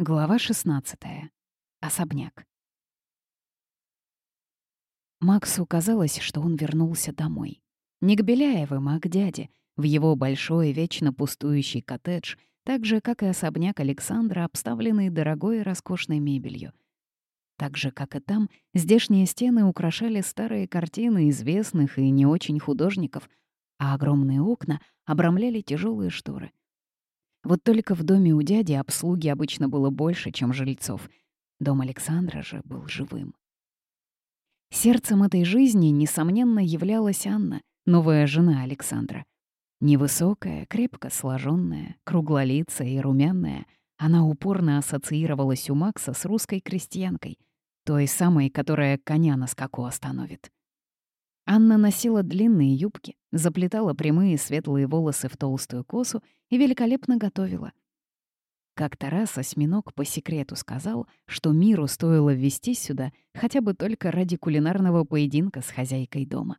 Глава 16. Особняк. Максу казалось, что он вернулся домой. Не к Беляевым, а к дяде, в его большой, вечно пустующий коттедж, так же, как и особняк Александра, обставленный дорогой и роскошной мебелью. Так же, как и там, здешние стены украшали старые картины известных и не очень художников, а огромные окна обрамляли тяжелые шторы. Вот только в доме у дяди обслуги обычно было больше, чем жильцов. Дом Александра же был живым. Сердцем этой жизни, несомненно, являлась Анна, новая жена Александра. Невысокая, крепко сложенная, круглолицая и румяная, она упорно ассоциировалась у Макса с русской крестьянкой, той самой, которая коня на скаку остановит. Анна носила длинные юбки, заплетала прямые светлые волосы в толстую косу и великолепно готовила. Как-то раз осьминог по секрету сказал, что миру стоило ввести сюда хотя бы только ради кулинарного поединка с хозяйкой дома.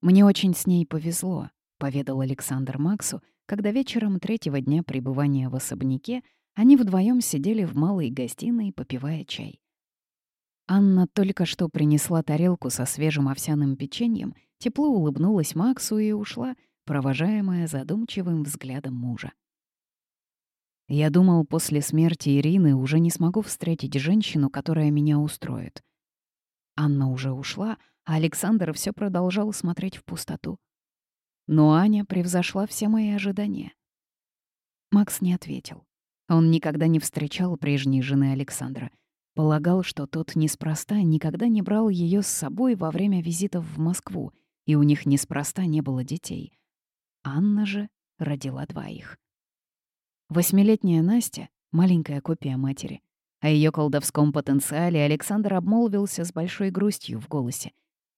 «Мне очень с ней повезло», — поведал Александр Максу, когда вечером третьего дня пребывания в особняке они вдвоем сидели в малой гостиной, попивая чай. Анна только что принесла тарелку со свежим овсяным печеньем, тепло улыбнулась Максу и ушла, провожаемая задумчивым взглядом мужа. Я думал, после смерти Ирины уже не смогу встретить женщину, которая меня устроит. Анна уже ушла, а Александр все продолжал смотреть в пустоту. Но Аня превзошла все мои ожидания. Макс не ответил. Он никогда не встречал прежней жены Александра — Полагал, что тот неспроста никогда не брал ее с собой во время визитов в Москву, и у них неспроста не было детей. Анна же родила двоих. Восьмилетняя Настя — маленькая копия матери. О ее колдовском потенциале Александр обмолвился с большой грустью в голосе.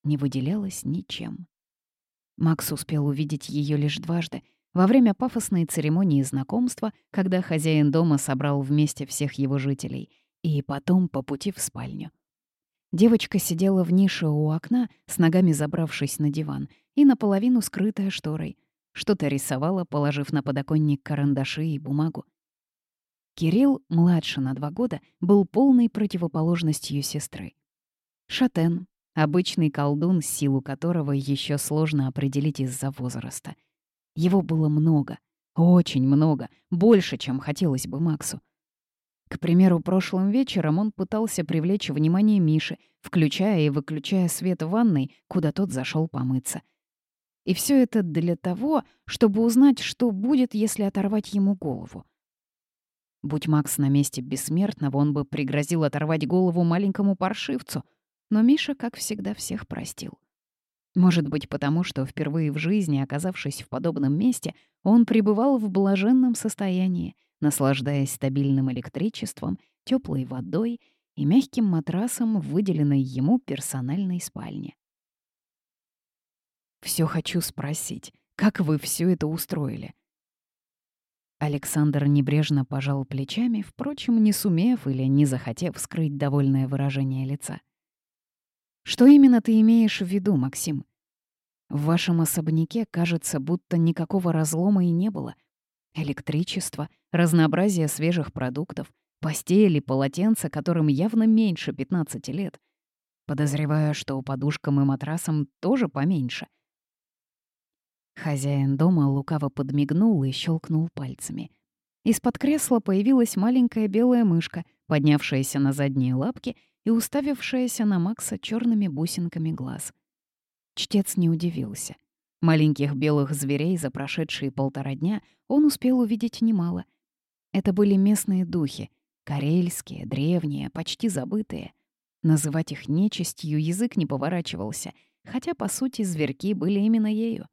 Не выделялась ничем. Макс успел увидеть ее лишь дважды — во время пафосной церемонии знакомства, когда хозяин дома собрал вместе всех его жителей — и потом по пути в спальню. Девочка сидела в нише у окна, с ногами забравшись на диван, и наполовину скрытая шторой. Что-то рисовала, положив на подоконник карандаши и бумагу. Кирилл, младше на два года, был полной противоположностью сестры. Шатен, обычный колдун, силу которого еще сложно определить из-за возраста. Его было много, очень много, больше, чем хотелось бы Максу. К примеру, прошлым вечером он пытался привлечь внимание Миши, включая и выключая свет в ванной, куда тот зашел помыться. И все это для того, чтобы узнать, что будет, если оторвать ему голову. Будь Макс на месте бессмертного, он бы пригрозил оторвать голову маленькому паршивцу, но Миша, как всегда, всех простил. Может быть, потому что впервые в жизни, оказавшись в подобном месте, он пребывал в блаженном состоянии — наслаждаясь стабильным электричеством, теплой водой и мягким матрасом в выделенной ему персональной спальне. Все хочу спросить, как вы все это устроили?» Александр небрежно пожал плечами, впрочем, не сумев или не захотев скрыть довольное выражение лица. «Что именно ты имеешь в виду, Максим? В вашем особняке кажется, будто никакого разлома и не было, Электричество, разнообразие свежих продуктов, постели, полотенца, которым явно меньше 15 лет. Подозреваю, что подушкам и матрасам тоже поменьше. Хозяин дома лукаво подмигнул и щелкнул пальцами. Из-под кресла появилась маленькая белая мышка, поднявшаяся на задние лапки и уставившаяся на Макса черными бусинками глаз. Чтец не удивился. Маленьких белых зверей за прошедшие полтора дня он успел увидеть немало. Это были местные духи, карельские, древние, почти забытые. Называть их нечистью язык не поворачивался, хотя, по сути, зверьки были именно ею.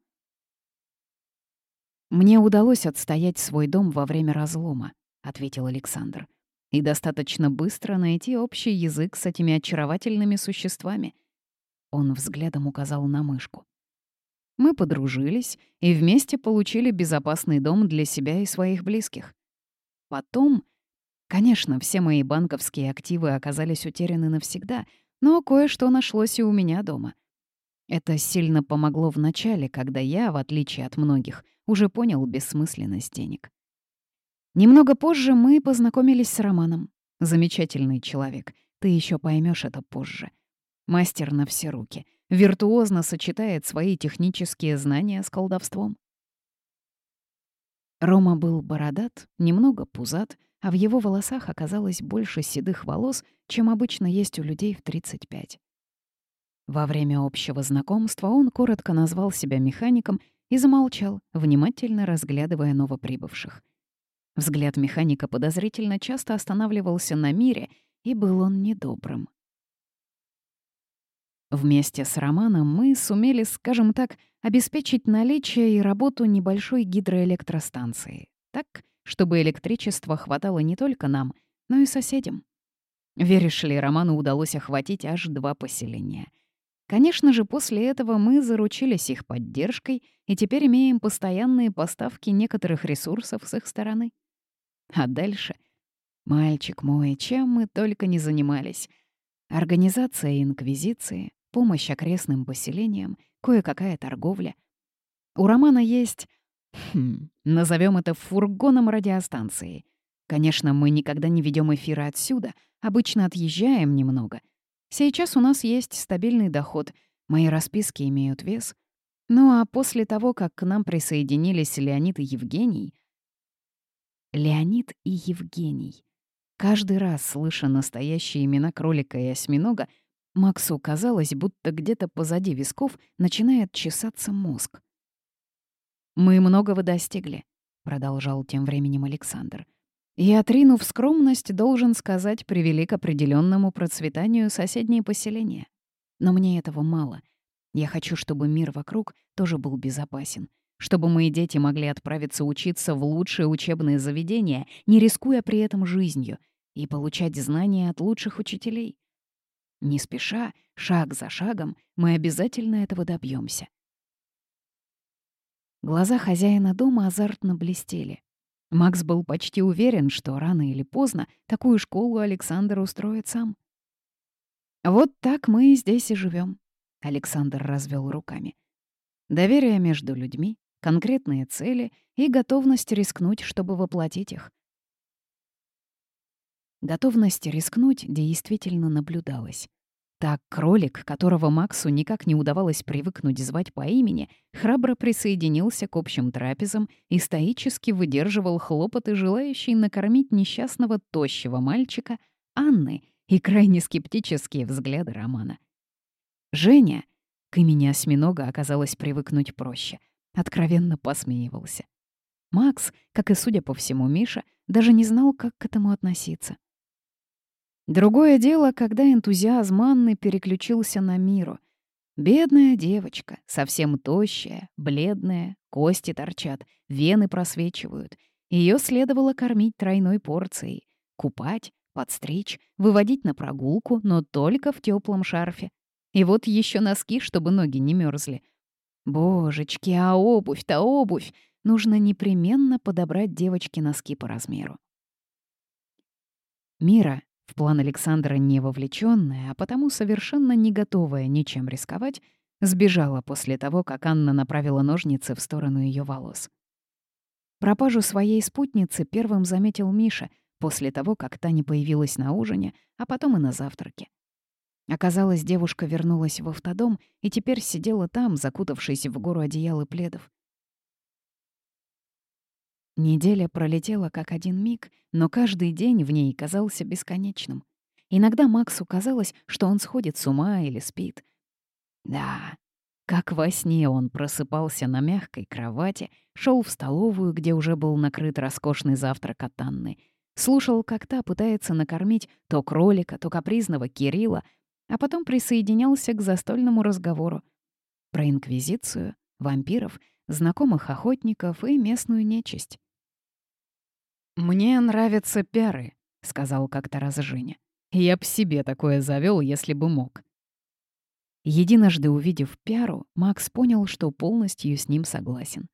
«Мне удалось отстоять свой дом во время разлома», — ответил Александр. «И достаточно быстро найти общий язык с этими очаровательными существами». Он взглядом указал на мышку. Мы подружились и вместе получили безопасный дом для себя и своих близких. Потом, конечно, все мои банковские активы оказались утеряны навсегда, но кое-что нашлось и у меня дома. Это сильно помогло в начале, когда я, в отличие от многих, уже понял бессмысленность денег. Немного позже мы познакомились с Романом. Замечательный человек. Ты еще поймешь это позже. Мастер на все руки. Виртуозно сочетает свои технические знания с колдовством. Рома был бородат, немного пузат, а в его волосах оказалось больше седых волос, чем обычно есть у людей в 35. Во время общего знакомства он коротко назвал себя механиком и замолчал, внимательно разглядывая новоприбывших. Взгляд механика подозрительно часто останавливался на мире, и был он недобрым. Вместе с Романом мы сумели, скажем так, обеспечить наличие и работу небольшой гидроэлектростанции, так, чтобы электричества хватало не только нам, но и соседям. Веришь ли, Роману удалось охватить аж два поселения. Конечно же, после этого мы заручились их поддержкой и теперь имеем постоянные поставки некоторых ресурсов с их стороны. А дальше... Мальчик мой, чем мы только не занимались. Организация Инквизиции, помощь окрестным поселениям, кое-какая торговля. У Романа есть... Хм, назовем это фургоном радиостанции. Конечно, мы никогда не ведем эфиры отсюда, обычно отъезжаем немного. Сейчас у нас есть стабильный доход, мои расписки имеют вес. Ну а после того, как к нам присоединились Леонид и Евгений... Леонид и Евгений. Каждый раз, слыша настоящие имена кролика и осьминога, Максу казалось, будто где-то позади висков начинает чесаться мозг. «Мы многого достигли», — продолжал тем временем Александр. «И, отринув скромность, должен сказать, привели к определенному процветанию соседние поселения. Но мне этого мало. Я хочу, чтобы мир вокруг тоже был безопасен, чтобы мои дети могли отправиться учиться в лучшие учебные заведения, не рискуя при этом жизнью, и получать знания от лучших учителей. Не спеша, шаг за шагом, мы обязательно этого добьемся. Глаза хозяина дома азартно блестели. Макс был почти уверен, что рано или поздно такую школу Александр устроит сам. «Вот так мы здесь и живем. Александр развел руками. «Доверие между людьми, конкретные цели и готовность рискнуть, чтобы воплотить их. Готовность рискнуть действительно наблюдалась. Так кролик, которого Максу никак не удавалось привыкнуть звать по имени, храбро присоединился к общим трапезам и стоически выдерживал хлопоты, желающие накормить несчастного тощего мальчика Анны и крайне скептические взгляды Романа. Женя, к имени осьминога оказалось привыкнуть проще, откровенно посмеивался. Макс, как и, судя по всему, Миша, даже не знал, как к этому относиться. Другое дело, когда энтузиазм Анны переключился на миру. Бедная девочка, совсем тощая, бледная, кости торчат, вены просвечивают. Ее следовало кормить тройной порцией, купать, подстричь, выводить на прогулку, но только в теплом шарфе. И вот еще носки, чтобы ноги не мерзли. Божечки, а обувь-то обувь! Нужно непременно подобрать девочке носки по размеру. Мира, в план Александра не вовлеченная, а потому совершенно не готовая ничем рисковать, сбежала после того, как Анна направила ножницы в сторону ее волос. Пропажу своей спутницы первым заметил Миша после того, как та не появилась на ужине, а потом и на завтраке. Оказалось, девушка вернулась в автодом и теперь сидела там, закутавшись в гору одеял и пледов. Неделя пролетела как один миг, но каждый день в ней казался бесконечным. Иногда Максу казалось, что он сходит с ума или спит. Да, как во сне он просыпался на мягкой кровати, шел в столовую, где уже был накрыт роскошный завтрак от Анны, слушал, как та пытается накормить то кролика, то капризного Кирилла, а потом присоединялся к застольному разговору про инквизицию, вампиров, знакомых охотников и местную нечисть. «Мне нравятся пяры», — сказал как-то раз Женя. «Я б себе такое завел, если бы мог». Единожды увидев пяру, Макс понял, что полностью с ним согласен.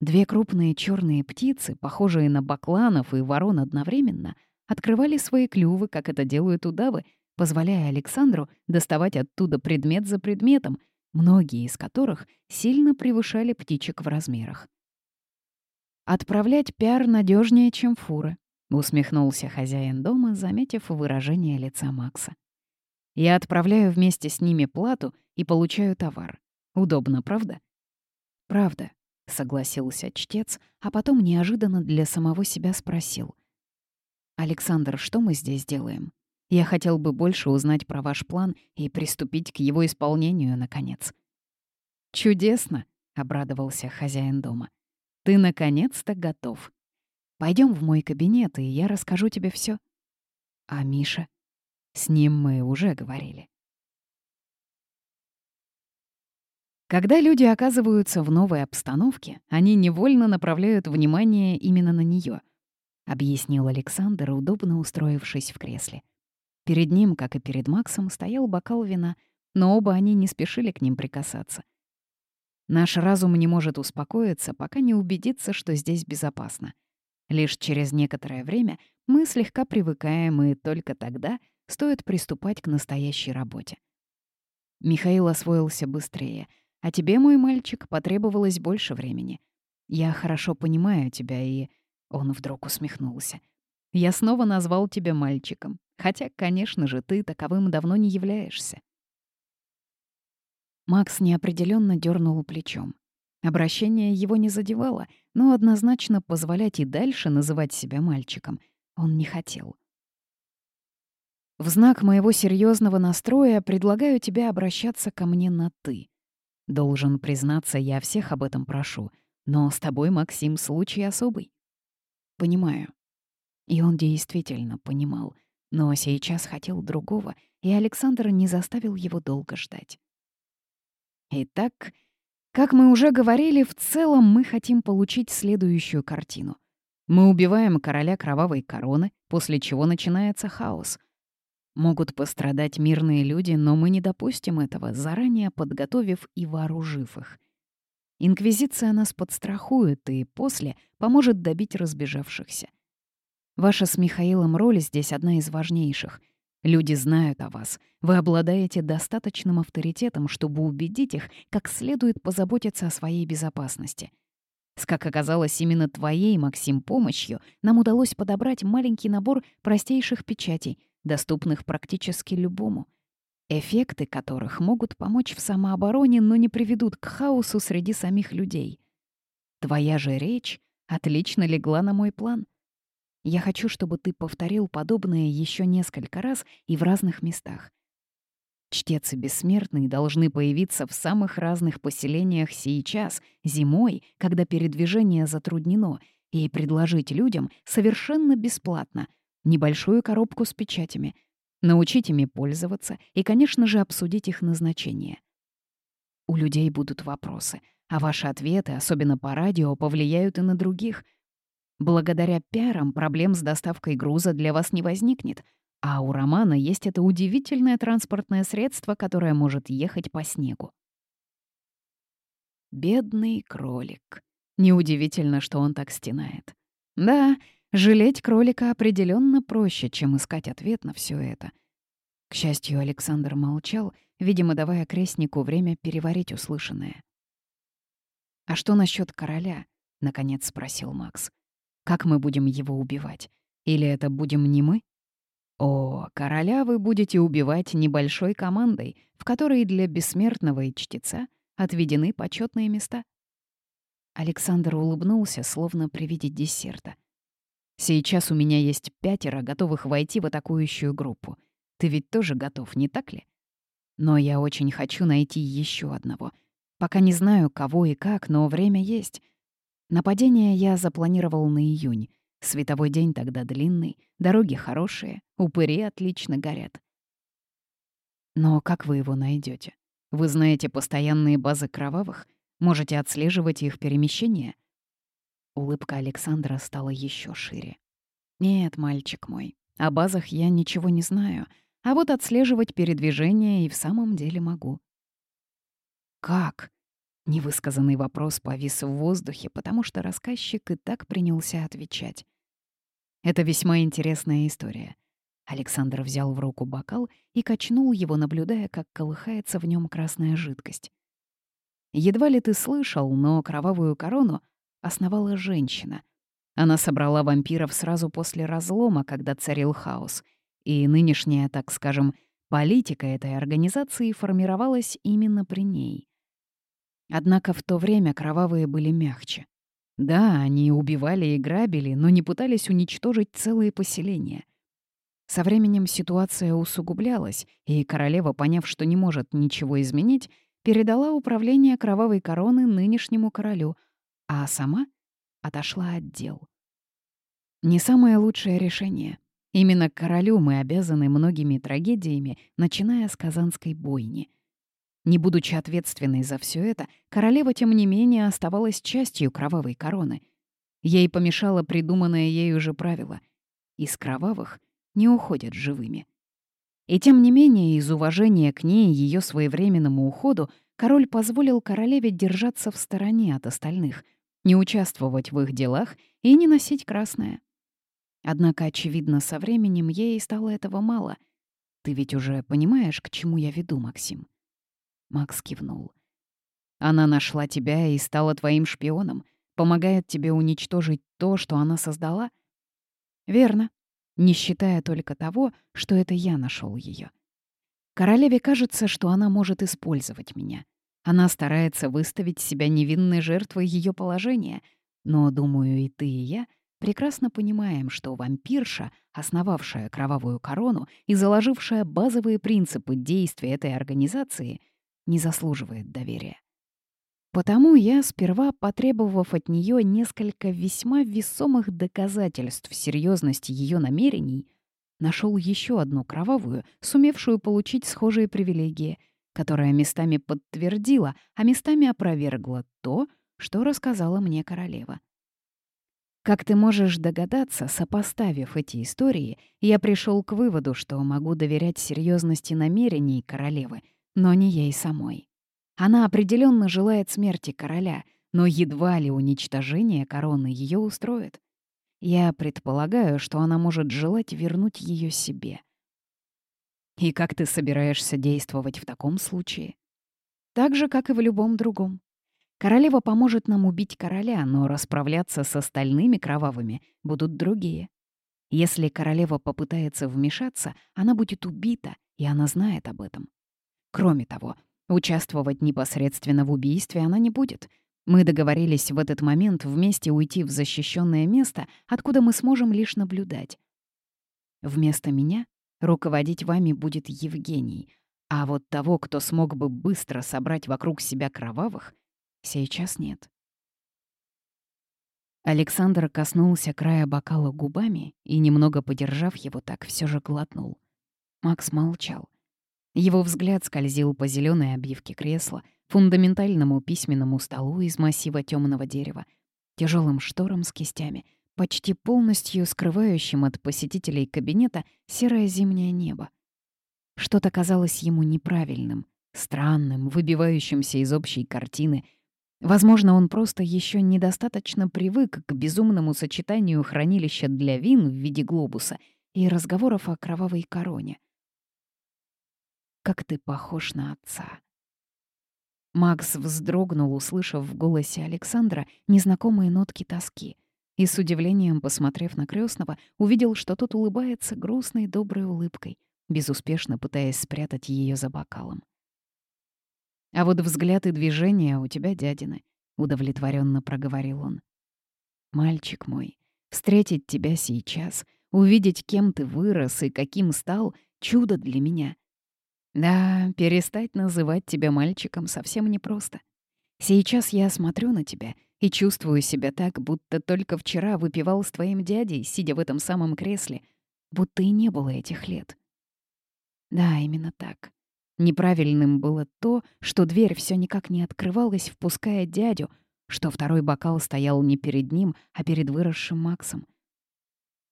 Две крупные черные птицы, похожие на бакланов и ворон одновременно, открывали свои клювы, как это делают удавы, позволяя Александру доставать оттуда предмет за предметом, многие из которых сильно превышали птичек в размерах. «Отправлять пиар надежнее, чем фуры», — усмехнулся хозяин дома, заметив выражение лица Макса. «Я отправляю вместе с ними плату и получаю товар. Удобно, правда?» «Правда», — согласился чтец, а потом неожиданно для самого себя спросил. «Александр, что мы здесь делаем? Я хотел бы больше узнать про ваш план и приступить к его исполнению, наконец». «Чудесно», — обрадовался хозяин дома. «Ты наконец-то готов. Пойдем в мой кабинет, и я расскажу тебе все. «А Миша?» «С ним мы уже говорили». Когда люди оказываются в новой обстановке, они невольно направляют внимание именно на нее, объяснил Александр, удобно устроившись в кресле. Перед ним, как и перед Максом, стоял бокал вина, но оба они не спешили к ним прикасаться. Наш разум не может успокоиться, пока не убедится, что здесь безопасно. Лишь через некоторое время мы слегка привыкаем, и только тогда стоит приступать к настоящей работе. Михаил освоился быстрее — а тебе, мой мальчик, потребовалось больше времени. Я хорошо понимаю тебя, и...» Он вдруг усмехнулся. «Я снова назвал тебя мальчиком, хотя, конечно же, ты таковым давно не являешься». Макс неопределенно дернул плечом. Обращение его не задевало, но однозначно позволять и дальше называть себя мальчиком он не хотел. В знак моего серьезного настроя предлагаю тебе обращаться ко мне на «ты». Должен признаться, я всех об этом прошу. Но с тобой, Максим, случай особый. Понимаю. И он действительно понимал. Но сейчас хотел другого, и Александр не заставил его долго ждать. Итак, как мы уже говорили, в целом мы хотим получить следующую картину. Мы убиваем короля кровавой короны, после чего начинается хаос — Могут пострадать мирные люди, но мы не допустим этого, заранее подготовив и вооружив их. Инквизиция нас подстрахует и после поможет добить разбежавшихся. Ваша с Михаилом роль здесь одна из важнейших. Люди знают о вас. Вы обладаете достаточным авторитетом, чтобы убедить их, как следует позаботиться о своей безопасности. С, как оказалось, именно твоей, Максим, помощью нам удалось подобрать маленький набор простейших печатей — доступных практически любому, эффекты которых могут помочь в самообороне, но не приведут к хаосу среди самих людей. Твоя же речь отлично легла на мой план. Я хочу, чтобы ты повторил подобное еще несколько раз и в разных местах. Чтец и бессмертные должны появиться в самых разных поселениях сейчас, зимой, когда передвижение затруднено, и предложить людям совершенно бесплатно — небольшую коробку с печатями, научить ими пользоваться и, конечно же, обсудить их назначение. У людей будут вопросы, а ваши ответы, особенно по радио, повлияют и на других. Благодаря пиарам проблем с доставкой груза для вас не возникнет, а у Романа есть это удивительное транспортное средство, которое может ехать по снегу. Бедный кролик. Неудивительно, что он так стенает. Да, Жалеть кролика определенно проще, чем искать ответ на все это. К счастью, Александр молчал, видимо, давая крестнику время переварить услышанное. «А что насчет короля?» — наконец спросил Макс. «Как мы будем его убивать? Или это будем не мы?» «О, короля вы будете убивать небольшой командой, в которой для бессмертного и чтеца отведены почетные места». Александр улыбнулся, словно при виде десерта. Сейчас у меня есть пятеро, готовых войти в атакующую группу. Ты ведь тоже готов, не так ли? Но я очень хочу найти еще одного. Пока не знаю, кого и как, но время есть. Нападение я запланировал на июнь. Световой день тогда длинный, дороги хорошие, упыри отлично горят. Но как вы его найдете? Вы знаете постоянные базы кровавых? Можете отслеживать их перемещение? Улыбка Александра стала еще шире. «Нет, мальчик мой, о базах я ничего не знаю, а вот отслеживать передвижение и в самом деле могу». «Как?» Невысказанный вопрос повис в воздухе, потому что рассказчик и так принялся отвечать. «Это весьма интересная история». Александр взял в руку бокал и качнул его, наблюдая, как колыхается в нем красная жидкость. «Едва ли ты слышал, но кровавую корону основала женщина. Она собрала вампиров сразу после разлома, когда царил хаос. И нынешняя, так скажем, политика этой организации формировалась именно при ней. Однако в то время кровавые были мягче. Да, они убивали и грабили, но не пытались уничтожить целые поселения. Со временем ситуация усугублялась, и королева, поняв, что не может ничего изменить, передала управление кровавой короны нынешнему королю, а сама отошла от дел. Не самое лучшее решение. Именно королю мы обязаны многими трагедиями, начиная с Казанской бойни. Не будучи ответственной за все это, королева, тем не менее, оставалась частью кровавой короны. Ей помешало придуманное ею же правило. Из кровавых — не уходят живыми. И тем не менее, из уважения к ней и ее своевременному уходу, король позволил королеве держаться в стороне от остальных, не участвовать в их делах и не носить красное. Однако, очевидно, со временем ей стало этого мало. Ты ведь уже понимаешь, к чему я веду, Максим?» Макс кивнул. «Она нашла тебя и стала твоим шпионом, помогает тебе уничтожить то, что она создала?» «Верно не считая только того, что это я нашел ее. Королеве кажется, что она может использовать меня. Она старается выставить себя невинной жертвой ее положения, но, думаю, и ты, и я прекрасно понимаем, что вампирша, основавшая кровавую корону и заложившая базовые принципы действия этой организации, не заслуживает доверия. Потому я, сперва потребовав от нее несколько весьма весомых доказательств серьезности ее намерений, нашел еще одну кровавую, сумевшую получить схожие привилегии, которая местами подтвердила, а местами опровергла то, что рассказала мне королева. Как ты можешь догадаться, сопоставив эти истории, я пришел к выводу, что могу доверять серьезности намерений королевы, но не ей самой. Она определенно желает смерти короля, но едва ли уничтожение короны ее устроит. Я предполагаю, что она может желать вернуть ее себе. И как ты собираешься действовать в таком случае? Так же, как и в любом другом. Королева поможет нам убить короля, но расправляться с остальными кровавыми будут другие. Если королева попытается вмешаться, она будет убита, и она знает об этом. Кроме того, Участвовать непосредственно в убийстве она не будет. Мы договорились в этот момент вместе уйти в защищенное место, откуда мы сможем лишь наблюдать. Вместо меня руководить вами будет Евгений, а вот того, кто смог бы быстро собрать вокруг себя кровавых, сейчас нет. Александр коснулся края бокала губами и, немного подержав его так, все же глотнул. Макс молчал. Его взгляд скользил по зеленой обивке кресла, фундаментальному письменному столу из массива темного дерева, тяжелым шторам с кистями, почти полностью скрывающим от посетителей кабинета серое зимнее небо. Что-то казалось ему неправильным, странным, выбивающимся из общей картины. Возможно, он просто еще недостаточно привык к безумному сочетанию хранилища для вин в виде глобуса и разговоров о кровавой короне — как ты похож на отца». Макс вздрогнул, услышав в голосе Александра незнакомые нотки тоски, и с удивлением, посмотрев на крестного, увидел, что тот улыбается грустной доброй улыбкой, безуспешно пытаясь спрятать ее за бокалом. «А вот взгляд и движения у тебя дядины», — удовлетворенно проговорил он. «Мальчик мой, встретить тебя сейчас, увидеть, кем ты вырос и каким стал — чудо для меня. Да, перестать называть тебя мальчиком совсем непросто. Сейчас я смотрю на тебя и чувствую себя так, будто только вчера выпивал с твоим дядей, сидя в этом самом кресле, будто и не было этих лет. Да, именно так. Неправильным было то, что дверь все никак не открывалась, впуская дядю, что второй бокал стоял не перед ним, а перед выросшим Максом.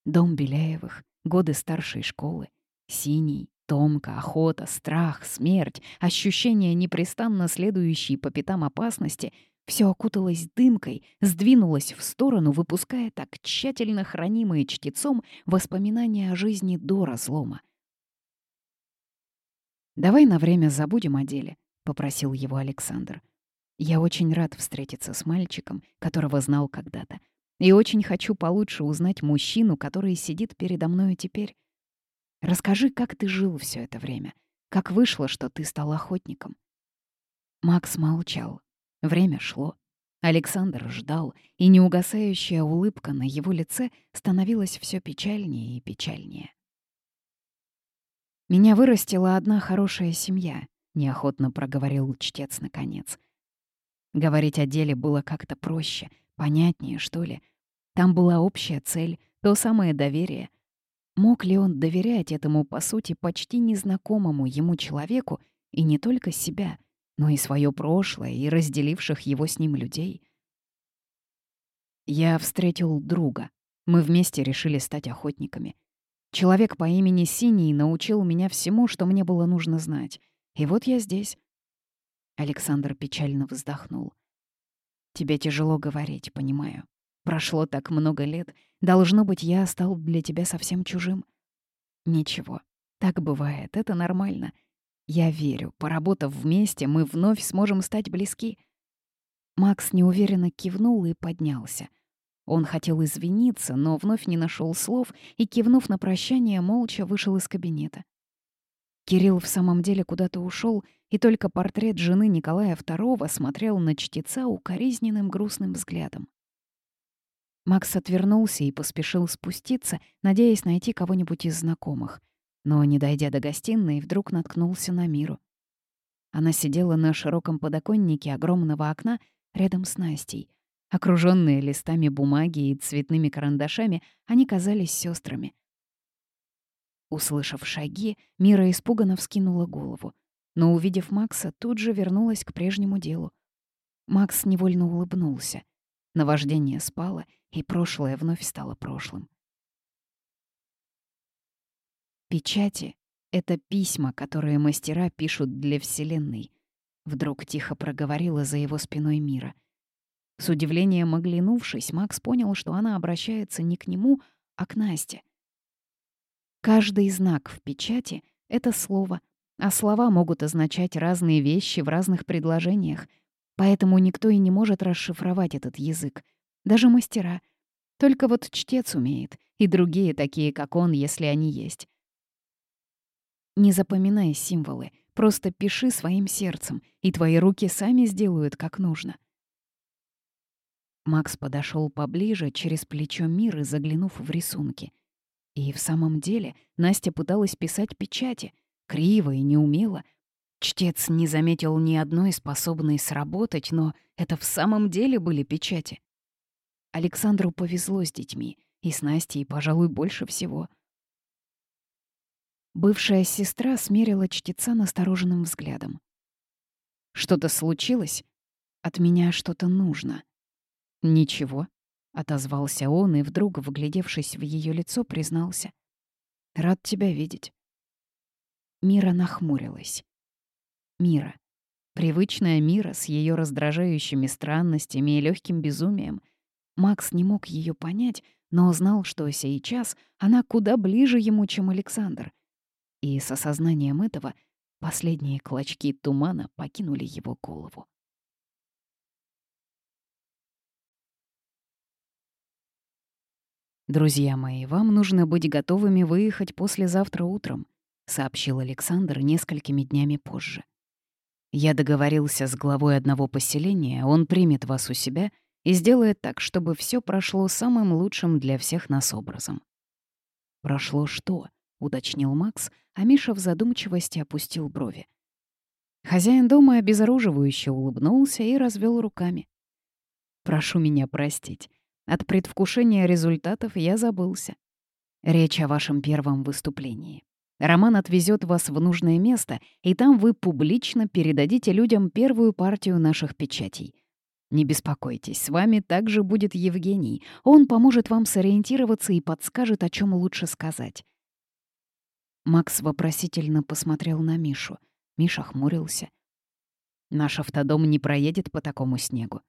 Дом Беляевых, годы старшей школы, синий, Томка, охота, страх, смерть, ощущение непрестанно следующей по пятам опасности — все окуталось дымкой, сдвинулось в сторону, выпуская так тщательно хранимые чтецом воспоминания о жизни до разлома. «Давай на время забудем о деле», — попросил его Александр. Я очень рад встретиться с мальчиком, которого знал когда-то. И очень хочу получше узнать мужчину, который сидит передо мною теперь. Расскажи, как ты жил все это время. Как вышло, что ты стал охотником?» Макс молчал. Время шло. Александр ждал, и неугасающая улыбка на его лице становилась все печальнее и печальнее. «Меня вырастила одна хорошая семья», — неохотно проговорил чтец наконец. Говорить о деле было как-то проще, понятнее, что ли. Там была общая цель, то самое доверие. Мог ли он доверять этому, по сути, почти незнакомому ему человеку и не только себя, но и свое прошлое и разделивших его с ним людей? Я встретил друга. Мы вместе решили стать охотниками. Человек по имени Синий научил меня всему, что мне было нужно знать. И вот я здесь. Александр печально вздохнул. Тебе тяжело говорить, понимаю. Прошло так много лет. Должно быть, я стал для тебя совсем чужим. Ничего, так бывает, это нормально. Я верю, поработав вместе, мы вновь сможем стать близки. Макс неуверенно кивнул и поднялся. Он хотел извиниться, но вновь не нашел слов и, кивнув на прощание, молча вышел из кабинета. Кирилл в самом деле куда-то ушел, и только портрет жены Николая II смотрел на чтеца укоризненным грустным взглядом. Макс отвернулся и поспешил спуститься, надеясь найти кого-нибудь из знакомых. Но, не дойдя до гостиной, вдруг наткнулся на Миру. Она сидела на широком подоконнике огромного окна рядом с Настей — Окруженные листами бумаги и цветными карандашами, они казались сестрами. Услышав шаги, Мира испуганно вскинула голову, но, увидев Макса, тут же вернулась к прежнему делу. Макс невольно улыбнулся. Наваждение спало, и прошлое вновь стало прошлым. Печати — это письма, которые мастера пишут для Вселенной. Вдруг тихо проговорила за его спиной Мира — с удивлением оглянувшись, Макс понял, что она обращается не к нему, а к Насте. Каждый знак в печати — это слово, а слова могут означать разные вещи в разных предложениях, поэтому никто и не может расшифровать этот язык, даже мастера. Только вот чтец умеет, и другие такие, как он, если они есть. Не запоминай символы, просто пиши своим сердцем, и твои руки сами сделают как нужно. Макс подошел поближе, через плечо Миры, заглянув в рисунки. И в самом деле Настя пыталась писать печати, криво и неумело. Чтец не заметил ни одной способной сработать, но это в самом деле были печати. Александру повезло с детьми, и с Настей, пожалуй, больше всего. Бывшая сестра смерила чтеца настороженным взглядом. «Что-то случилось? От меня что-то нужно». «Ничего», — отозвался он и вдруг, вглядевшись в ее лицо, признался. «Рад тебя видеть». Мира нахмурилась. Мира. Привычная Мира с ее раздражающими странностями и легким безумием. Макс не мог ее понять, но знал, что сейчас она куда ближе ему, чем Александр. И с осознанием этого последние клочки тумана покинули его голову. «Друзья мои, вам нужно быть готовыми выехать послезавтра утром», — сообщил Александр несколькими днями позже. «Я договорился с главой одного поселения, он примет вас у себя и сделает так, чтобы все прошло самым лучшим для всех нас образом». «Прошло что?» — уточнил Макс, а Миша в задумчивости опустил брови. Хозяин дома обезоруживающе улыбнулся и развел руками. «Прошу меня простить. От предвкушения результатов я забылся. Речь о вашем первом выступлении. Роман отвезет вас в нужное место, и там вы публично передадите людям первую партию наших печатей. Не беспокойтесь, с вами также будет Евгений. Он поможет вам сориентироваться и подскажет, о чем лучше сказать. Макс вопросительно посмотрел на Мишу. Миша хмурился. Наш автодом не проедет по такому снегу.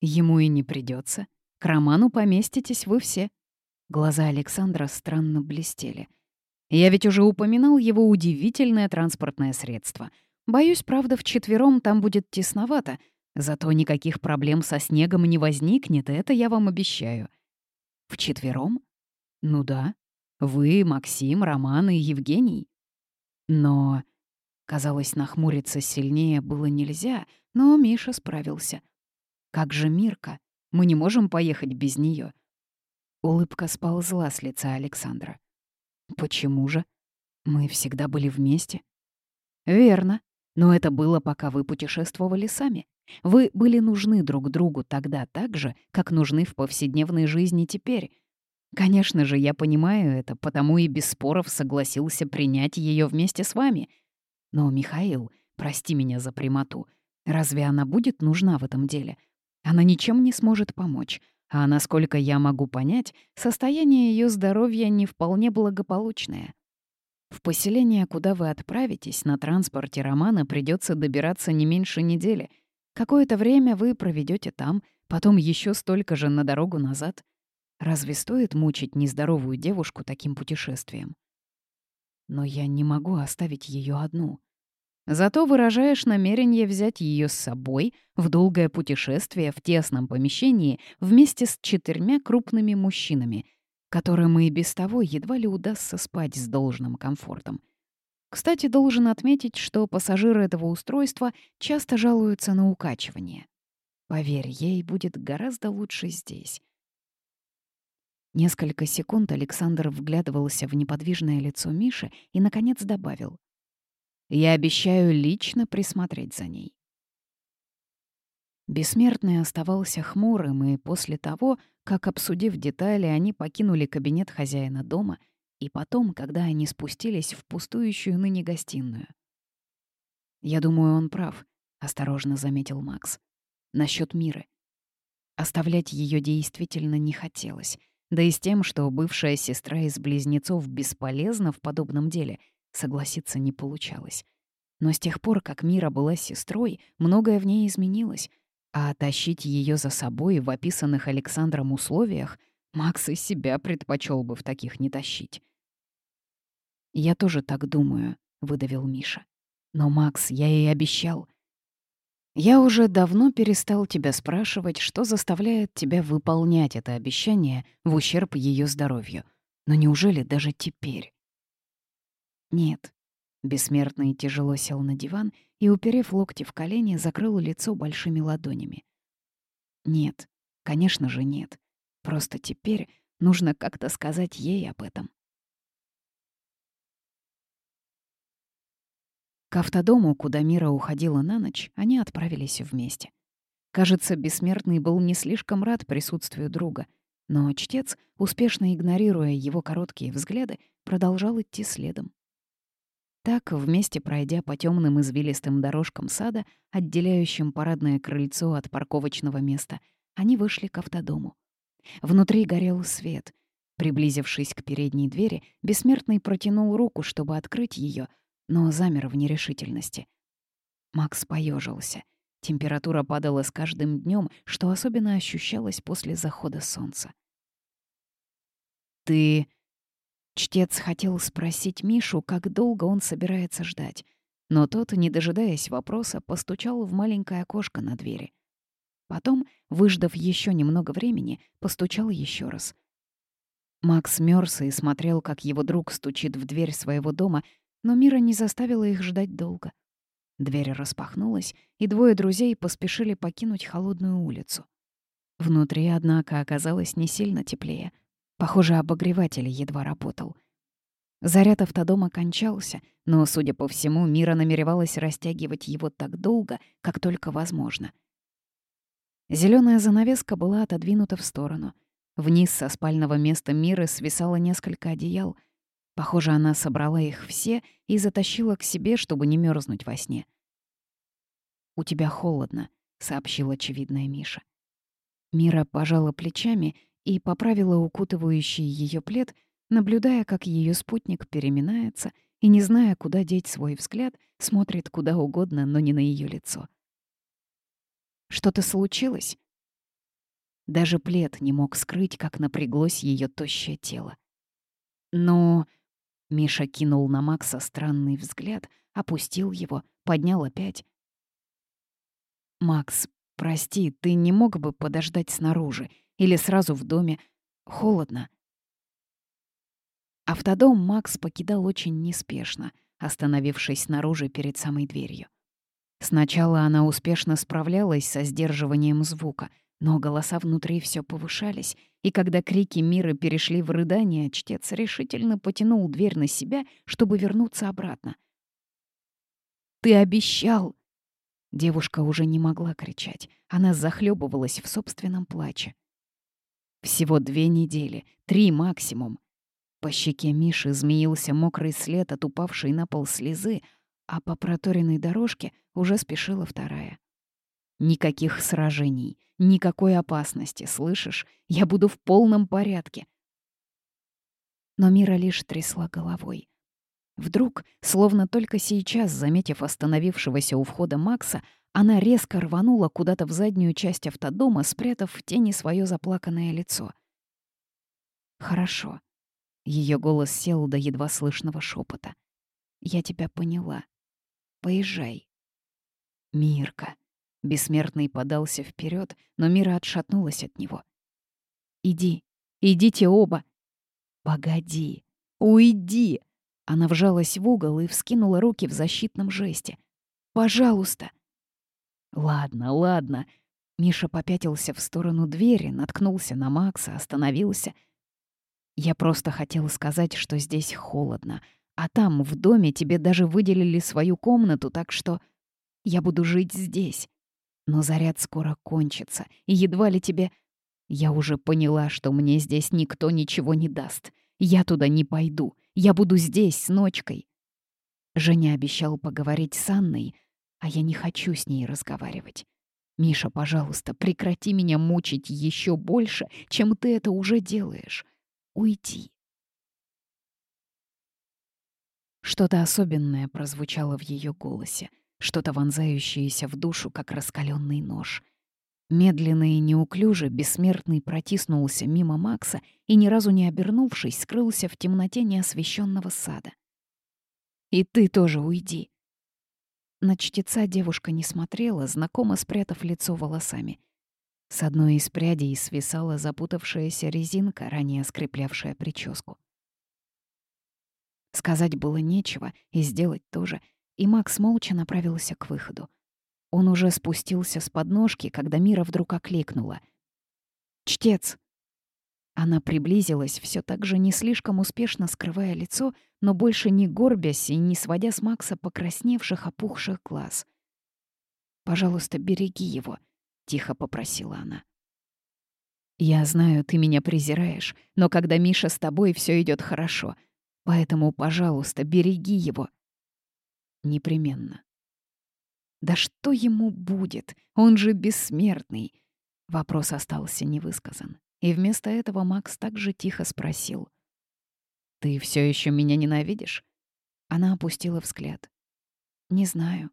Ему и не придется. К роману поместитесь вы все». Глаза Александра странно блестели. «Я ведь уже упоминал его удивительное транспортное средство. Боюсь, правда, вчетвером там будет тесновато, Зато никаких проблем со снегом не возникнет, это я вам обещаю. Вчетвером? Ну да. Вы, Максим, Роман и Евгений. Но... Казалось, нахмуриться сильнее было нельзя, но Миша справился. Как же Мирка? Мы не можем поехать без нее. Улыбка сползла с лица Александра. Почему же? Мы всегда были вместе. Верно. Но это было, пока вы путешествовали сами. Вы были нужны друг другу тогда так же, как нужны в повседневной жизни теперь. Конечно же, я понимаю это, потому и без споров согласился принять ее вместе с вами. Но, Михаил, прости меня за прямоту, разве она будет нужна в этом деле? Она ничем не сможет помочь. А насколько я могу понять, состояние ее здоровья не вполне благополучное. В поселение, куда вы отправитесь, на транспорте Романа придется добираться не меньше недели — Какое-то время вы проведете там, потом еще столько же на дорогу назад. Разве стоит мучить нездоровую девушку таким путешествием? Но я не могу оставить ее одну. Зато выражаешь намерение взять ее с собой в долгое путешествие в тесном помещении вместе с четырьмя крупными мужчинами, которым и без того едва ли удастся спать с должным комфортом — кстати, должен отметить, что пассажиры этого устройства часто жалуются на укачивание. Поверь, ей будет гораздо лучше здесь. Несколько секунд Александр вглядывался в неподвижное лицо Миши и, наконец, добавил. «Я обещаю лично присмотреть за ней». Бессмертный оставался хмурым, и после того, как, обсудив детали, они покинули кабинет хозяина дома — и потом, когда они спустились в пустующую ныне гостиную. «Я думаю, он прав», — осторожно заметил Макс. Насчет Миры. Оставлять ее действительно не хотелось. Да и с тем, что бывшая сестра из близнецов бесполезна в подобном деле, согласиться не получалось. Но с тех пор, как Мира была сестрой, многое в ней изменилось, а тащить ее за собой в описанных Александром условиях Макс и себя предпочел бы в таких не тащить. «Я тоже так думаю», — выдавил Миша. «Но, Макс, я ей обещал. Я уже давно перестал тебя спрашивать, что заставляет тебя выполнять это обещание в ущерб ее здоровью. Но неужели даже теперь?» «Нет». Бессмертный тяжело сел на диван и, уперев локти в колени, закрыл лицо большими ладонями. «Нет, конечно же нет. Просто теперь нужно как-то сказать ей об этом. К автодому, куда Мира уходила на ночь, они отправились вместе. Кажется, Бессмертный был не слишком рад присутствию друга, но чтец, успешно игнорируя его короткие взгляды, продолжал идти следом. Так, вместе пройдя по темным извилистым дорожкам сада, отделяющим парадное крыльцо от парковочного места, они вышли к автодому. Внутри горел свет. Приблизившись к передней двери, Бессмертный протянул руку, чтобы открыть ее, но замер в нерешительности. Макс поежился. Температура падала с каждым днем, что особенно ощущалось после захода солнца. «Ты...» Чтец хотел спросить Мишу, как долго он собирается ждать, но тот, не дожидаясь вопроса, постучал в маленькое окошко на двери. Потом, выждав еще немного времени, постучал еще раз. Макс мёрз и смотрел, как его друг стучит в дверь своего дома, но Мира не заставила их ждать долго. Дверь распахнулась, и двое друзей поспешили покинуть холодную улицу. Внутри, однако, оказалось не сильно теплее. Похоже, обогреватель едва работал. Заряд автодома кончался, но, судя по всему, Мира намеревалась растягивать его так долго, как только возможно. Зеленая занавеска была отодвинута в сторону. Вниз со спального места Миры свисало несколько одеял — Похоже, она собрала их все и затащила к себе, чтобы не мерзнуть во сне. «У тебя холодно», — сообщил очевидная Миша. Мира пожала плечами и поправила укутывающий ее плед, наблюдая, как ее спутник переминается и, не зная, куда деть свой взгляд, смотрит куда угодно, но не на ее лицо. «Что-то случилось?» Даже плед не мог скрыть, как напряглось ее тощее тело. «Но...» Миша кинул на Макса странный взгляд, опустил его, поднял опять. «Макс, прости, ты не мог бы подождать снаружи или сразу в доме? Холодно». Автодом Макс покидал очень неспешно, остановившись снаружи перед самой дверью. Сначала она успешно справлялась со сдерживанием звука, но голоса внутри все повышались, и когда крики мира перешли в рыдание, чтец решительно потянул дверь на себя, чтобы вернуться обратно. «Ты обещал!» Девушка уже не могла кричать. Она захлебывалась в собственном плаче. Всего две недели, три максимум. По щеке Миши змеился мокрый след от упавшей на пол слезы, а по проторенной дорожке уже спешила вторая. Никаких сражений, никакой опасности, слышишь? Я буду в полном порядке. Но Мира лишь трясла головой. Вдруг, словно только сейчас, заметив остановившегося у входа Макса, она резко рванула куда-то в заднюю часть автодома, спрятав в тени свое заплаканное лицо. «Хорошо». Ее голос сел до едва слышного шепота. «Я тебя поняла. Поезжай». «Мирка». Бессмертный подался вперед, но Мира отшатнулась от него. «Иди, идите оба!» «Погоди, уйди!» Она вжалась в угол и вскинула руки в защитном жесте. «Пожалуйста!» «Ладно, ладно». Миша попятился в сторону двери, наткнулся на Макса, остановился. «Я просто хотел сказать, что здесь холодно, а там, в доме, тебе даже выделили свою комнату, так что я буду жить здесь. Но заряд скоро кончится, и едва ли тебе... Я уже поняла, что мне здесь никто ничего не даст. Я туда не пойду. Я буду здесь с ночкой. Женя обещал поговорить с Анной, а я не хочу с ней разговаривать. Миша, пожалуйста, прекрати меня мучить еще больше, чем ты это уже делаешь. Уйди. Что-то особенное прозвучало в ее голосе, что-то вонзающееся в душу, как раскаленный нож. Медленно и неуклюже бессмертный протиснулся мимо Макса и, ни разу не обернувшись, скрылся в темноте неосвещенного сада. «И ты тоже уйди!» На чтеца девушка не смотрела, знакомо спрятав лицо волосами. С одной из прядей свисала запутавшаяся резинка, ранее скреплявшая прическу. Сказать было нечего, и сделать тоже, и Макс молча направился к выходу. Он уже спустился с подножки, когда Мира вдруг окликнула. «Чтец!» Она приблизилась, все так же не слишком успешно скрывая лицо, но больше не горбясь и не сводя с Макса покрасневших, опухших глаз. «Пожалуйста, береги его», — тихо попросила она. «Я знаю, ты меня презираешь, но когда Миша с тобой, все идет хорошо. Поэтому, пожалуйста, береги его». «Непременно», да что ему будет? Он же бессмертный. Вопрос остался невысказан. И вместо этого Макс также тихо спросил. «Ты все еще меня ненавидишь?» Она опустила взгляд. «Не знаю.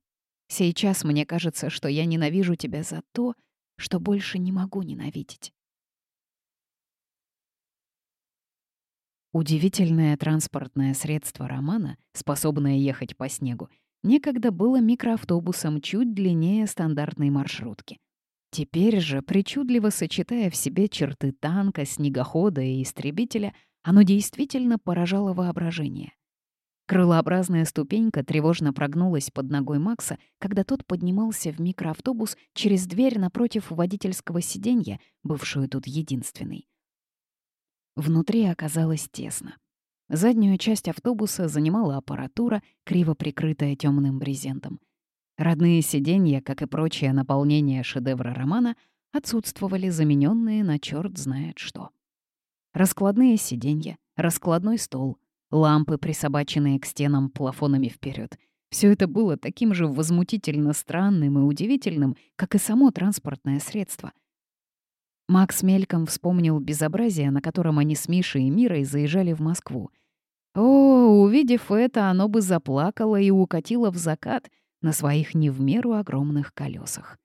Сейчас мне кажется, что я ненавижу тебя за то, что больше не могу ненавидеть». Удивительное транспортное средство Романа, способное ехать по снегу, некогда было микроавтобусом чуть длиннее стандартной маршрутки. Теперь же, причудливо сочетая в себе черты танка, снегохода и истребителя, оно действительно поражало воображение. Крылообразная ступенька тревожно прогнулась под ногой Макса, когда тот поднимался в микроавтобус через дверь напротив водительского сиденья, бывшую тут единственной. Внутри оказалось тесно. Заднюю часть автобуса занимала аппаратура, криво прикрытая темным брезентом. Родные сиденья, как и прочее наполнение шедевра романа, отсутствовали, замененные на черт знает что. Раскладные сиденья, раскладной стол, лампы, присобаченные к стенам плафонами вперед. Все это было таким же возмутительно странным и удивительным, как и само транспортное средство — Макс мельком вспомнил безобразие, на котором они с Мишей и Мирой заезжали в Москву. О, увидев это, оно бы заплакало и укатило в закат на своих не в меру огромных колесах.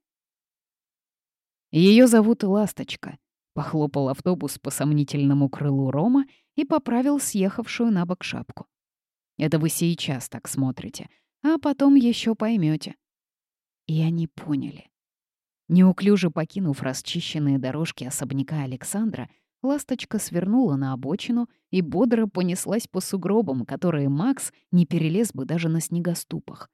Ее зовут Ласточка. Похлопал автобус по сомнительному крылу Рома и поправил съехавшую на бок шапку. Это вы сейчас так смотрите, а потом еще поймете. И они поняли. Неуклюже покинув расчищенные дорожки особняка Александра, ласточка свернула на обочину и бодро понеслась по сугробам, которые Макс не перелез бы даже на снегоступах.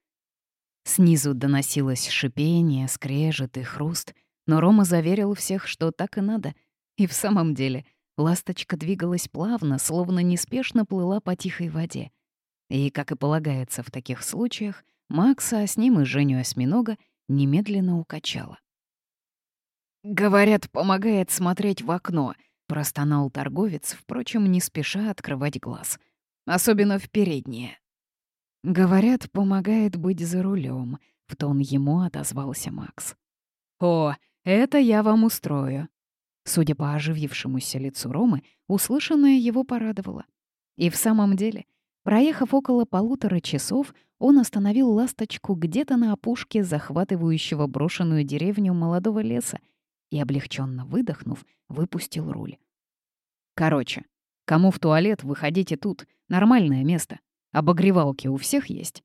Снизу доносилось шипение, скрежет и хруст, но Рома заверил всех, что так и надо. И в самом деле ласточка двигалась плавно, словно неспешно плыла по тихой воде. И, как и полагается в таких случаях, Макса, а с ним и Женю Осьминога немедленно укачала. «Говорят, помогает смотреть в окно», — простонал торговец, впрочем, не спеша открывать глаз. «Особенно в переднее». «Говорят, помогает быть за рулем», — в тон ему отозвался Макс. «О, это я вам устрою». Судя по оживившемуся лицу Ромы, услышанное его порадовало. И в самом деле, проехав около полутора часов, он остановил ласточку где-то на опушке захватывающего брошенную деревню молодого леса и, облегченно выдохнув, выпустил руль. «Короче, кому в туалет, выходите тут. Нормальное место. Обогревалки у всех есть?»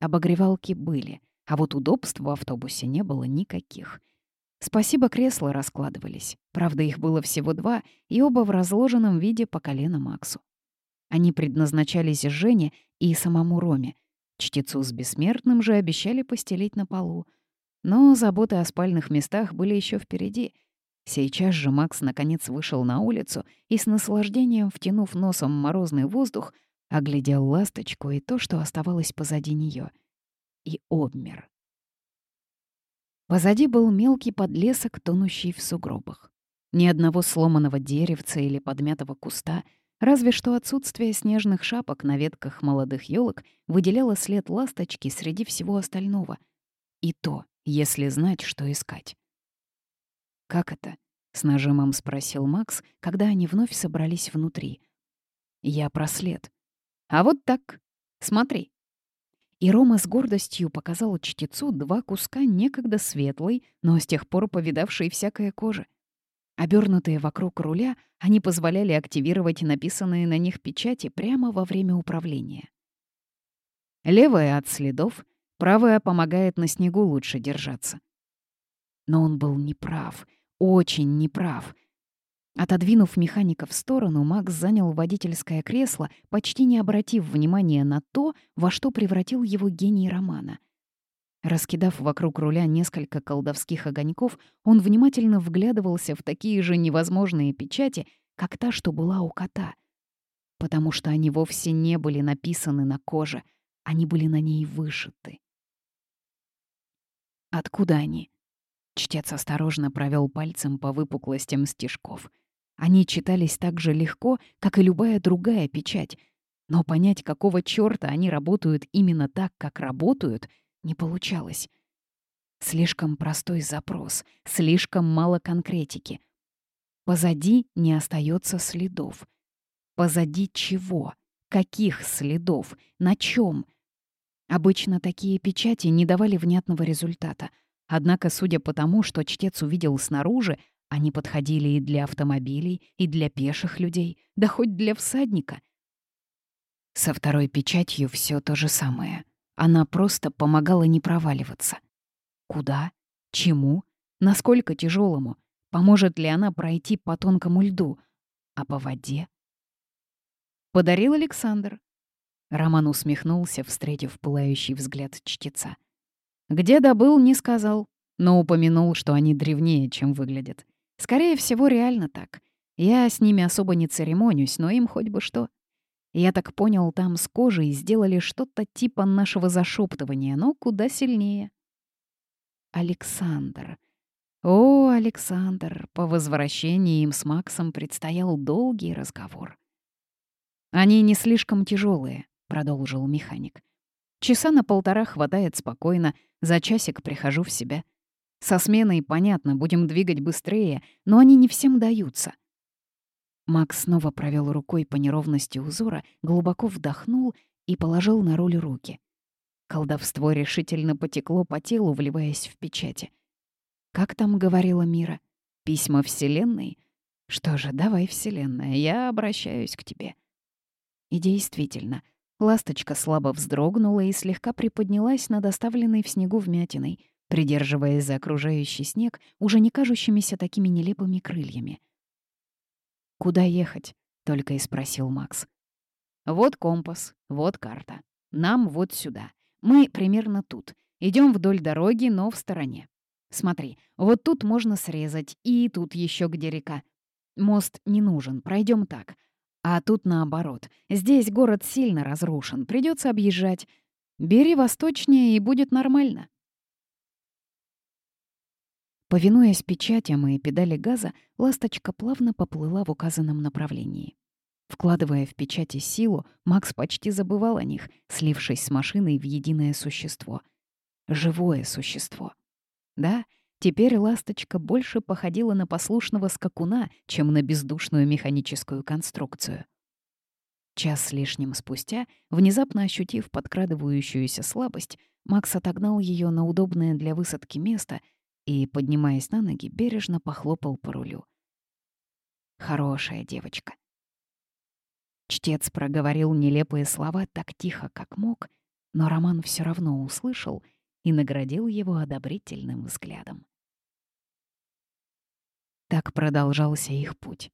Обогревалки были, а вот удобств в автобусе не было никаких. Спасибо, кресла раскладывались. Правда, их было всего два, и оба в разложенном виде по колено Максу. Они предназначались Жене и самому Роме. Чтецу с бессмертным же обещали постелить на полу — но заботы о спальных местах были еще впереди. Сейчас же Макс наконец вышел на улицу и с наслаждением, втянув носом морозный воздух, оглядел ласточку и то, что оставалось позади нее, и обмер. Позади был мелкий подлесок, тонущий в сугробах. Ни одного сломанного деревца или подмятого куста, разве что отсутствие снежных шапок на ветках молодых елок выделяло след ласточки среди всего остального. И то если знать, что искать. «Как это?» — с нажимом спросил Макс, когда они вновь собрались внутри. «Я прослед. А вот так. Смотри». И Рома с гордостью показал чтецу два куска некогда светлой, но с тех пор повидавшей всякое кожи. Обернутые вокруг руля, они позволяли активировать написанные на них печати прямо во время управления. Левая от следов, Правая помогает на снегу лучше держаться. Но он был неправ, очень неправ. Отодвинув механика в сторону, Макс занял водительское кресло, почти не обратив внимания на то, во что превратил его гений романа. Раскидав вокруг руля несколько колдовских огоньков, он внимательно вглядывался в такие же невозможные печати, как та, что была у кота. Потому что они вовсе не были написаны на коже, они были на ней вышиты. Откуда они? Чтец осторожно провел пальцем по выпуклостям стежков. Они читались так же легко, как и любая другая печать, но понять, какого чёрта они работают именно так, как работают, не получалось. Слишком простой запрос, слишком мало конкретики. Позади не остается следов. Позади чего? Каких следов? На чем? Обычно такие печати не давали внятного результата. Однако, судя по тому, что чтец увидел снаружи, они подходили и для автомобилей, и для пеших людей, да хоть для всадника. Со второй печатью все то же самое. Она просто помогала не проваливаться. Куда? Чему? Насколько тяжелому? Поможет ли она пройти по тонкому льду? А по воде? Подарил Александр. Роман усмехнулся, встретив пылающий взгляд чтеца. Где добыл, не сказал, но упомянул, что они древнее, чем выглядят. Скорее всего, реально так. Я с ними особо не церемонюсь, но им хоть бы что. Я так понял, там с кожей сделали что-то типа нашего зашептывания, но куда сильнее. Александр. О, Александр, по возвращении им с Максом предстоял долгий разговор. Они не слишком тяжелые, продолжил механик. Часа на полтора хватает спокойно, за часик прихожу в себя. Со сменой, понятно, будем двигать быстрее, но они не всем даются. Макс снова провел рукой по неровности узора, глубоко вдохнул и положил на руль руки. Колдовство решительно потекло по телу, вливаясь в печати. Как там говорила Мира? Письма Вселенной? Что же, давай, Вселенная, я обращаюсь к тебе. И действительно — Ласточка слабо вздрогнула и слегка приподнялась над оставленной в снегу вмятиной, придерживаясь за окружающий снег уже не кажущимися такими нелепыми крыльями. «Куда ехать?» — только и спросил Макс. «Вот компас, вот карта. Нам вот сюда. Мы примерно тут. Идем вдоль дороги, но в стороне. Смотри, вот тут можно срезать, и тут еще где река. Мост не нужен, пройдем так. А тут наоборот. Здесь город сильно разрушен, придется объезжать. Бери восточнее, и будет нормально. Повинуясь печатям и педали газа, ласточка плавно поплыла в указанном направлении. Вкладывая в печати силу, Макс почти забывал о них, слившись с машиной в единое существо. Живое существо. Да, теперь ласточка больше походила на послушного скакуна, чем на бездушную механическую конструкцию. Час с лишним спустя, внезапно ощутив подкрадывающуюся слабость, Макс отогнал ее на удобное для высадки место и, поднимаясь на ноги, бережно похлопал по рулю. Хорошая девочка. Чтец проговорил нелепые слова так тихо, как мог, но Роман все равно услышал и наградил его одобрительным взглядом. Так продолжался их путь.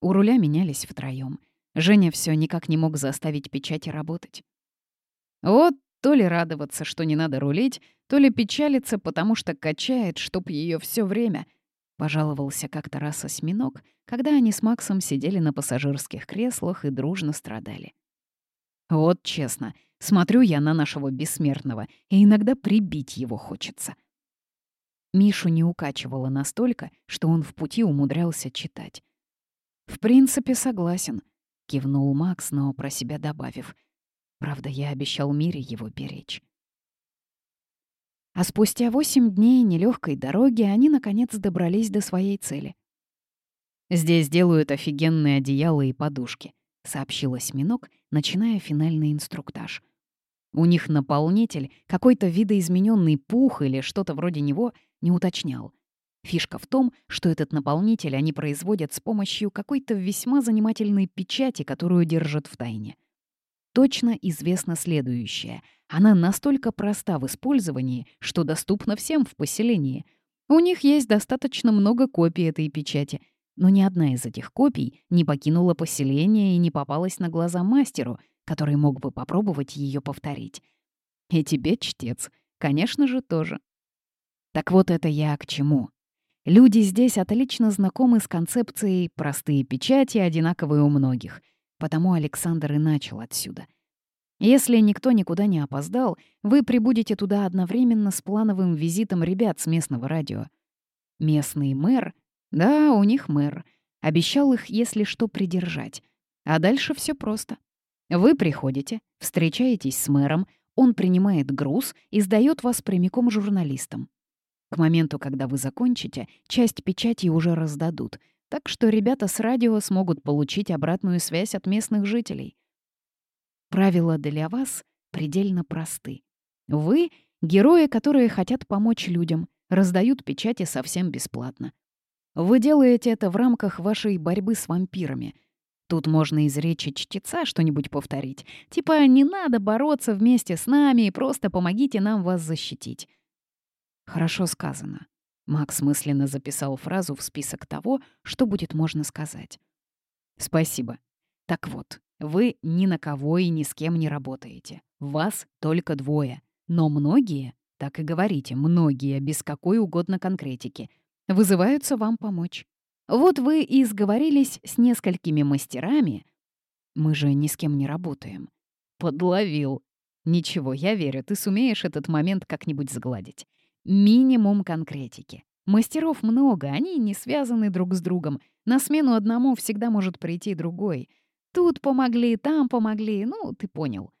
У руля менялись втроем. Женя все никак не мог заставить печати работать. Вот то ли радоваться, что не надо рулить, то ли печалиться, потому что качает, чтоб ее все время — Пожаловался как-то раз осьминог, когда они с Максом сидели на пассажирских креслах и дружно страдали. Вот честно, смотрю я на нашего бессмертного, и иногда прибить его хочется. Мишу не укачивало настолько, что он в пути умудрялся читать. «В принципе, согласен», — кивнул Макс, но про себя добавив. «Правда, я обещал Мире его беречь». А спустя восемь дней нелегкой дороги они, наконец, добрались до своей цели. «Здесь делают офигенные одеяла и подушки», — сообщил осьминог, начиная финальный инструктаж. У них наполнитель, какой-то видоизмененный пух или что-то вроде него, не уточнял. Фишка в том, что этот наполнитель они производят с помощью какой-то весьма занимательной печати, которую держат в тайне. Точно известно следующее — она настолько проста в использовании, что доступна всем в поселении. У них есть достаточно много копий этой печати, но ни одна из этих копий не покинула поселение и не попалась на глаза мастеру, который мог бы попробовать ее повторить. И тебе, чтец, конечно же, тоже. Так вот это я к чему. Люди здесь отлично знакомы с концепцией «простые печати, одинаковые у многих», потому Александр и начал отсюда — если никто никуда не опоздал, вы прибудете туда одновременно с плановым визитом ребят с местного радио. Местный мэр, да, у них мэр, обещал их, если что, придержать. А дальше все просто. Вы приходите, встречаетесь с мэром, он принимает груз и сдает вас прямиком журналистам. К моменту, когда вы закончите, часть печати уже раздадут, так что ребята с радио смогут получить обратную связь от местных жителей. Правила для вас предельно просты. Вы — герои, которые хотят помочь людям, раздают печати совсем бесплатно. Вы делаете это в рамках вашей борьбы с вампирами. Тут можно из речи чтеца что-нибудь повторить. Типа «не надо бороться вместе с нами, просто помогите нам вас защитить». Хорошо сказано. Макс мысленно записал фразу в список того, что будет можно сказать. «Спасибо. Так вот, вы ни на кого и ни с кем не работаете. Вас только двое. Но многие, так и говорите, многие, без какой угодно конкретики, вызываются вам помочь. Вот вы и сговорились с несколькими мастерами. Мы же ни с кем не работаем. Подловил. Ничего, я верю, ты сумеешь этот момент как-нибудь сгладить. Минимум конкретики. Мастеров много, они не связаны друг с другом. На смену одному всегда может прийти другой — Тут помогли, там помогли, ну, ты понял.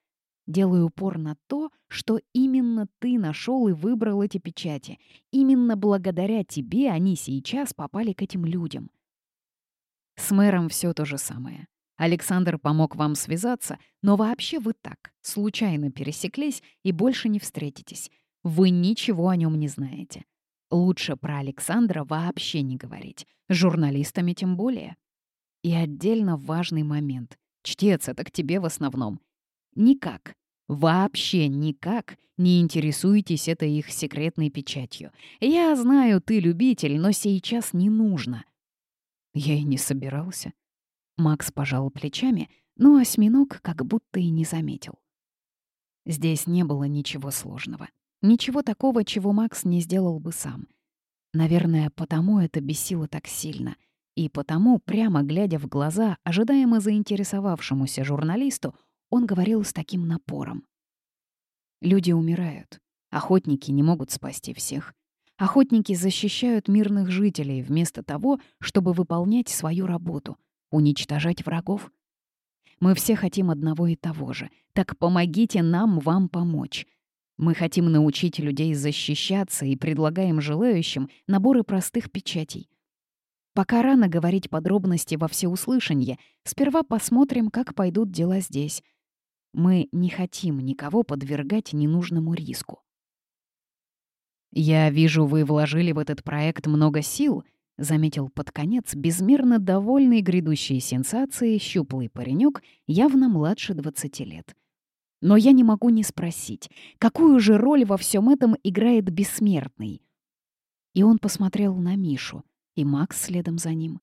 Делаю упор на то, что именно ты нашел и выбрал эти печати. Именно благодаря тебе они сейчас попали к этим людям. С мэром все то же самое. Александр помог вам связаться, но вообще вы так, случайно пересеклись и больше не встретитесь. Вы ничего о нем не знаете. Лучше про Александра вообще не говорить, журналистами тем более. И отдельно важный момент. Чтец, это к тебе в основном. Никак. Вообще никак не интересуйтесь этой их секретной печатью. Я знаю, ты любитель, но сейчас не нужно. Я и не собирался. Макс пожал плечами, но осьминог как будто и не заметил. Здесь не было ничего сложного. Ничего такого, чего Макс не сделал бы сам. Наверное, потому это бесило так сильно. И потому, прямо глядя в глаза ожидаемо заинтересовавшемуся журналисту, он говорил с таким напором. Люди умирают. Охотники не могут спасти всех. Охотники защищают мирных жителей вместо того, чтобы выполнять свою работу — уничтожать врагов. Мы все хотим одного и того же. Так помогите нам вам помочь. Мы хотим научить людей защищаться и предлагаем желающим наборы простых печатей. Пока рано говорить подробности во всеуслышание, сперва посмотрим, как пойдут дела здесь — мы не хотим никого подвергать ненужному риску. «Я вижу, вы вложили в этот проект много сил», — заметил под конец безмерно довольный грядущей сенсацией щуплый паренек, явно младше 20 лет. Но я не могу не спросить, какую же роль во всем этом играет бессмертный? И он посмотрел на Мишу, и Макс следом за ним.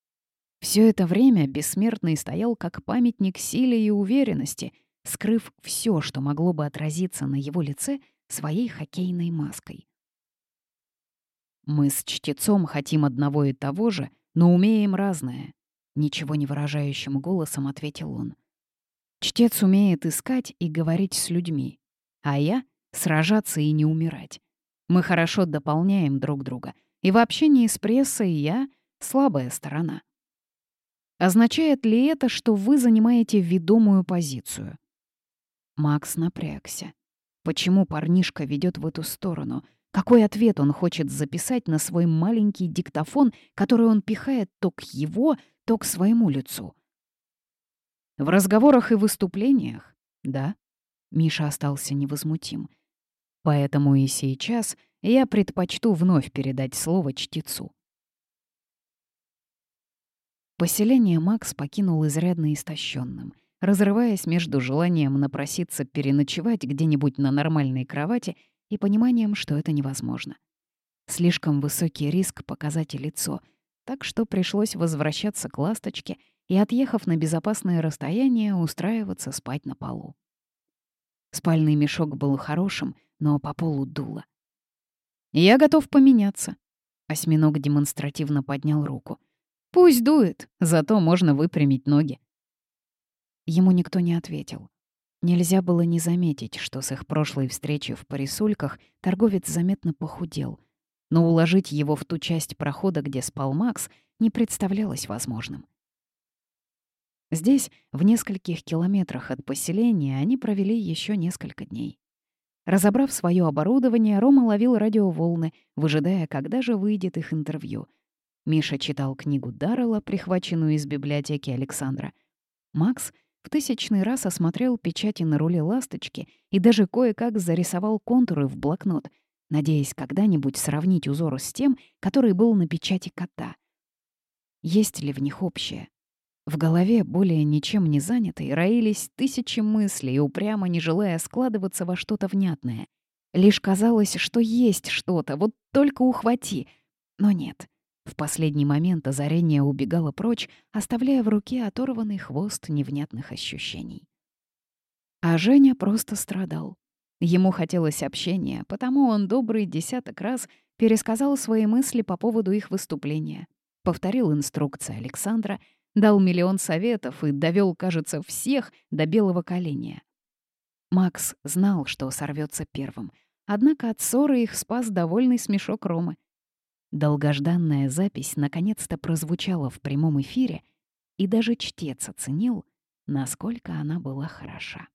Все это время бессмертный стоял как памятник силе и уверенности — скрыв все, что могло бы отразиться на его лице своей хоккейной маской. «Мы с чтецом хотим одного и того же, но умеем разное», — ничего не выражающим голосом ответил он. «Чтец умеет искать и говорить с людьми, а я — сражаться и не умирать. Мы хорошо дополняем друг друга, и в общении с прессой я — слабая сторона». Означает ли это, что вы занимаете ведомую позицию? Макс напрягся. Почему парнишка ведет в эту сторону? Какой ответ он хочет записать на свой маленький диктофон, который он пихает то к его, то к своему лицу? В разговорах и выступлениях, да, Миша остался невозмутим. Поэтому и сейчас я предпочту вновь передать слово чтецу. Поселение Макс покинул изрядно истощенным — разрываясь между желанием напроситься переночевать где-нибудь на нормальной кровати и пониманием, что это невозможно. Слишком высокий риск показать лицо, так что пришлось возвращаться к ласточке и, отъехав на безопасное расстояние, устраиваться спать на полу. Спальный мешок был хорошим, но по полу дуло. «Я готов поменяться», — осьминог демонстративно поднял руку. «Пусть дует, зато можно выпрямить ноги». Ему никто не ответил. Нельзя было не заметить, что с их прошлой встречи в Парисульках торговец заметно похудел. Но уложить его в ту часть прохода, где спал Макс, не представлялось возможным. Здесь, в нескольких километрах от поселения, они провели еще несколько дней. Разобрав свое оборудование, Рома ловил радиоволны, выжидая, когда же выйдет их интервью. Миша читал книгу Даррелла, прихваченную из библиотеки Александра. Макс — в тысячный раз осмотрел печати на руле «Ласточки» и даже кое-как зарисовал контуры в блокнот, надеясь когда-нибудь сравнить узор с тем, который был на печати кота. Есть ли в них общее? В голове, более ничем не занятой, роились тысячи мыслей, упрямо не желая складываться во что-то внятное. Лишь казалось, что есть что-то, вот только ухвати. Но нет. В последний момент озарение убегало прочь, оставляя в руке оторванный хвост невнятных ощущений. А Женя просто страдал. Ему хотелось общения, потому он добрый десяток раз пересказал свои мысли по поводу их выступления, повторил инструкции Александра, дал миллион советов и довел, кажется, всех до белого коленя. Макс знал, что сорвется первым, однако от ссоры их спас довольный смешок Ромы — Долгожданная запись наконец-то прозвучала в прямом эфире, и даже чтец оценил, насколько она была хороша.